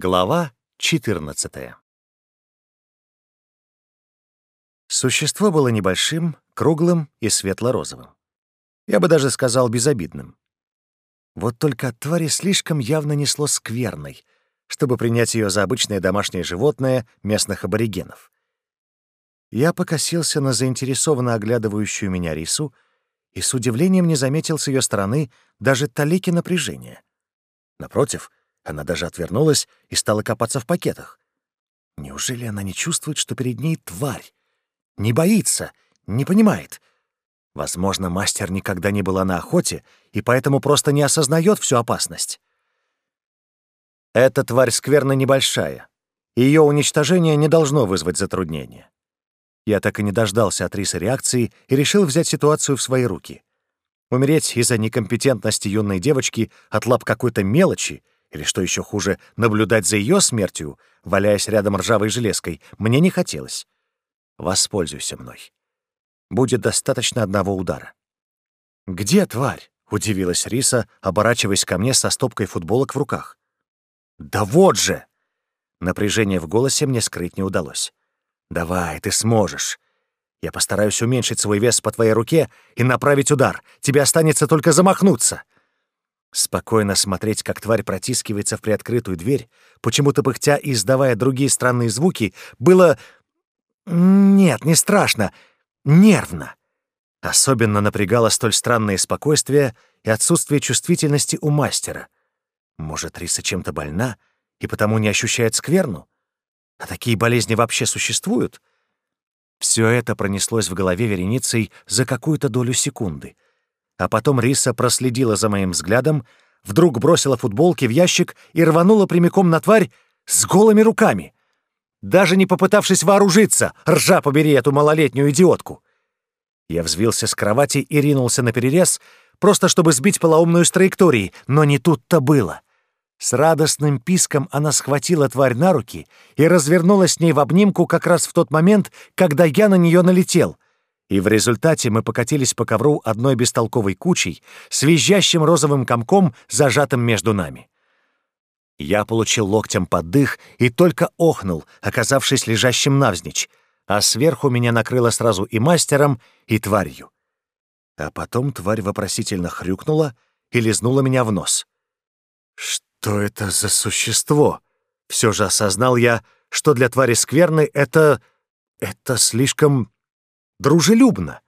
Глава 14. Существо было небольшим, круглым и светло-розовым. Я бы даже сказал, безобидным. Вот только от твари слишком явно несло скверной, чтобы принять ее за обычное домашнее животное местных аборигенов. Я покосился на заинтересованно оглядывающую меня рису и с удивлением не заметил с ее стороны даже талики напряжения. Напротив — она даже отвернулась и стала копаться в пакетах. Неужели она не чувствует, что перед ней тварь? Не боится, не понимает. Возможно, мастер никогда не была на охоте и поэтому просто не осознает всю опасность. Эта тварь скверно небольшая. Ее уничтожение не должно вызвать затруднения. Я так и не дождался от Риса реакции и решил взять ситуацию в свои руки. Умереть из-за некомпетентности юной девочки от лап какой-то мелочи или что еще хуже, наблюдать за ее смертью, валяясь рядом ржавой железкой, мне не хотелось. Воспользуйся мной. Будет достаточно одного удара. «Где тварь?» — удивилась Риса, оборачиваясь ко мне со стопкой футболок в руках. «Да вот же!» Напряжение в голосе мне скрыть не удалось. «Давай, ты сможешь. Я постараюсь уменьшить свой вес по твоей руке и направить удар. Тебе останется только замахнуться». Спокойно смотреть, как тварь протискивается в приоткрытую дверь, почему-то пыхтя и издавая другие странные звуки, было... Нет, не страшно, нервно. Особенно напрягало столь странное спокойствие и отсутствие чувствительности у мастера. Может, Риса чем-то больна и потому не ощущает скверну? А такие болезни вообще существуют? Все это пронеслось в голове вереницей за какую-то долю секунды — а потом Риса проследила за моим взглядом, вдруг бросила футболки в ящик и рванула прямиком на тварь с голыми руками. Даже не попытавшись вооружиться, ржа побери эту малолетнюю идиотку. Я взвился с кровати и ринулся на перерез, просто чтобы сбить полоумную с траектории, но не тут-то было. С радостным писком она схватила тварь на руки и развернулась с ней в обнимку как раз в тот момент, когда я на нее налетел — и в результате мы покатились по ковру одной бестолковой кучей с визжащим розовым комком, зажатым между нами. Я получил локтем под дых и только охнул, оказавшись лежащим навзничь, а сверху меня накрыло сразу и мастером, и тварью. А потом тварь вопросительно хрюкнула и лизнула меня в нос. «Что это за существо?» Все же осознал я, что для твари скверны это... это слишком дружелюбно.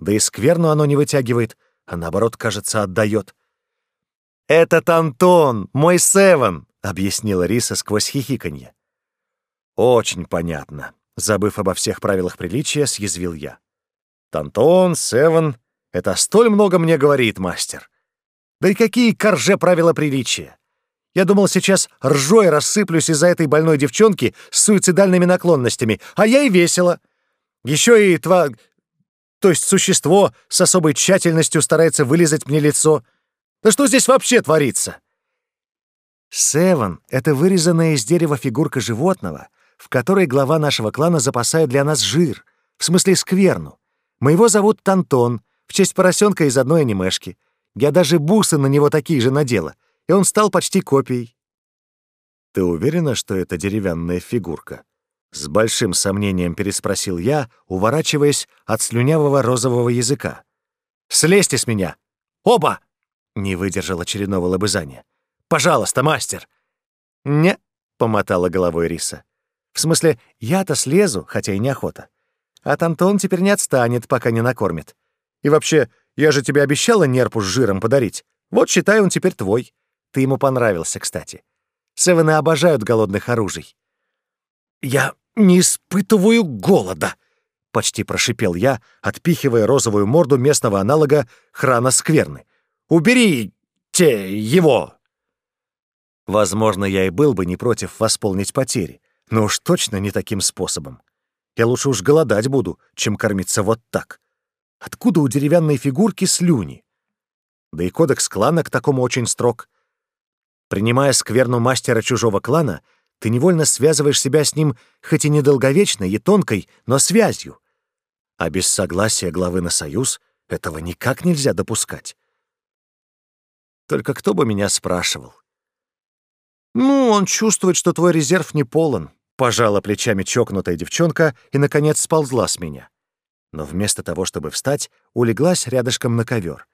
Да и скверно оно не вытягивает, а наоборот, кажется, отдает. «Этот Антон, мой Севен!» — объяснила Риса сквозь хихиканье. «Очень понятно», — забыв обо всех правилах приличия, съязвил я. «Тантон, Севен — это столь много мне говорит мастер. Да и какие корже правила приличия! Я думал, сейчас ржой рассыплюсь из-за этой больной девчонки с суицидальными наклонностями, а я и весело!» Еще и тва... То есть существо с особой тщательностью старается вылезать мне лицо. Да что здесь вообще творится? Севен — это вырезанная из дерева фигурка животного, в которой глава нашего клана запасает для нас жир, в смысле скверну. Моего зовут Тантон, в честь поросенка из одной анимешки. Я даже бусы на него такие же надела, и он стал почти копией. Ты уверена, что это деревянная фигурка? С большим сомнением переспросил я, уворачиваясь от слюнявого розового языка. «Слезьте с меня! Оба!» — не выдержал очередного лобызания. «Пожалуйста, мастер!» «Не», — помотала головой Риса. «В смысле, я-то слезу, хотя и неохота. А Антон теперь не отстанет, пока не накормит. И вообще, я же тебе обещала нерпу с жиром подарить. Вот, считай, он теперь твой. Ты ему понравился, кстати. Севены обожают голодных оружий». «Я не испытываю голода!» — почти прошипел я, отпихивая розовую морду местного аналога храна скверны. «Уберите его!» Возможно, я и был бы не против восполнить потери, но уж точно не таким способом. Я лучше уж голодать буду, чем кормиться вот так. Откуда у деревянной фигурки слюни? Да и кодекс клана к такому очень строг. Принимая скверну мастера чужого клана — ты невольно связываешь себя с ним хоть и недолговечной и тонкой, но связью. А без согласия главы на союз этого никак нельзя допускать. Только кто бы меня спрашивал? «Ну, он чувствует, что твой резерв не полон», — пожала плечами чокнутая девчонка и, наконец, сползла с меня. Но вместо того, чтобы встать, улеглась рядышком на ковер.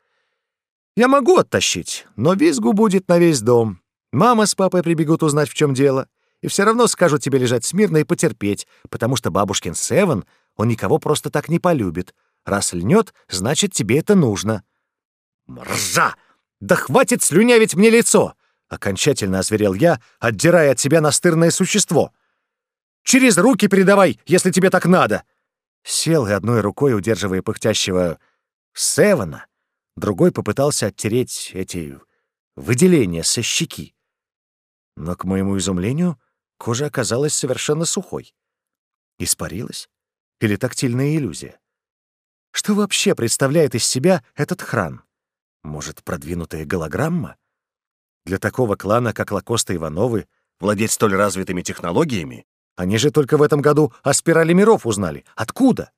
«Я могу оттащить, но визгу будет на весь дом. Мама с папой прибегут узнать, в чем дело и все равно скажу тебе лежать смирно и потерпеть, потому что бабушкин Севен, он никого просто так не полюбит. Раз льнет, значит, тебе это нужно». «Мрза! Да хватит слюнявить мне лицо!» — окончательно озверел я, отдирая от себя настырное существо. «Через руки передавай, если тебе так надо!» Сел и одной рукой, удерживая пыхтящего Севена, другой попытался оттереть эти выделения со щеки. Но, к моему изумлению, Кожа оказалась совершенно сухой. Испарилась? Или тактильная иллюзия? Что вообще представляет из себя этот хран? Может, продвинутая голограмма? Для такого клана, как Лакоста Ивановы, владеть столь развитыми технологиями? Они же только в этом году о спирали миров узнали. Откуда?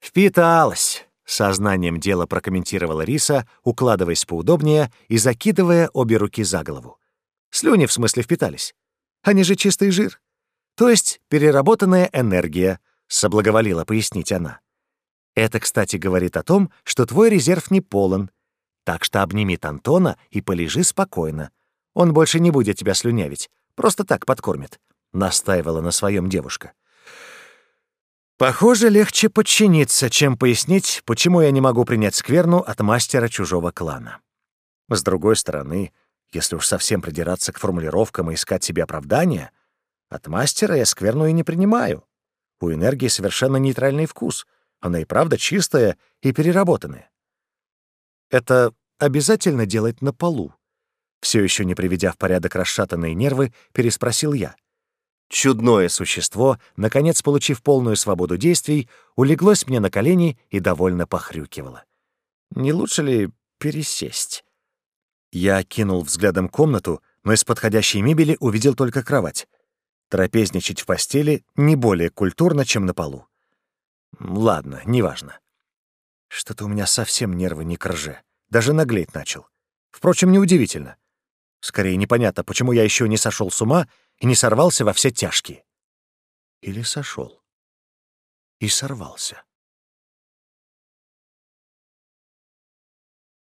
«Впиталась!» — сознанием дела прокомментировала Риса, укладываясь поудобнее и закидывая обе руки за голову. «Слюни, в смысле, впитались. А не же чистый жир. То есть переработанная энергия, соблаговолила пояснить она. Это, кстати, говорит о том, что твой резерв не полон. Так что обними Антона и полежи спокойно. Он больше не будет тебя слюнявить, просто так подкормит», — настаивала на своем девушка. «Похоже, легче подчиниться, чем пояснить, почему я не могу принять скверну от мастера чужого клана. С другой стороны, если уж совсем придираться к формулировкам и искать себе оправдания, от мастера я скверную не принимаю. У энергии совершенно нейтральный вкус. Она и правда чистая и переработанная. Это обязательно делать на полу. Все еще не приведя в порядок расшатанные нервы, переспросил я. Чудное существо, наконец получив полную свободу действий, улеглось мне на колени и довольно похрюкивало. Не лучше ли пересесть? Я кинул взглядом комнату, но из подходящей мебели увидел только кровать. Трапезничать в постели не более культурно, чем на полу. Ладно, неважно. Что-то у меня совсем нервы не к рже. Даже наглеть начал. Впрочем, неудивительно. Скорее, непонятно, почему я еще не сошел с ума и не сорвался во все тяжкие. Или сошел. И сорвался.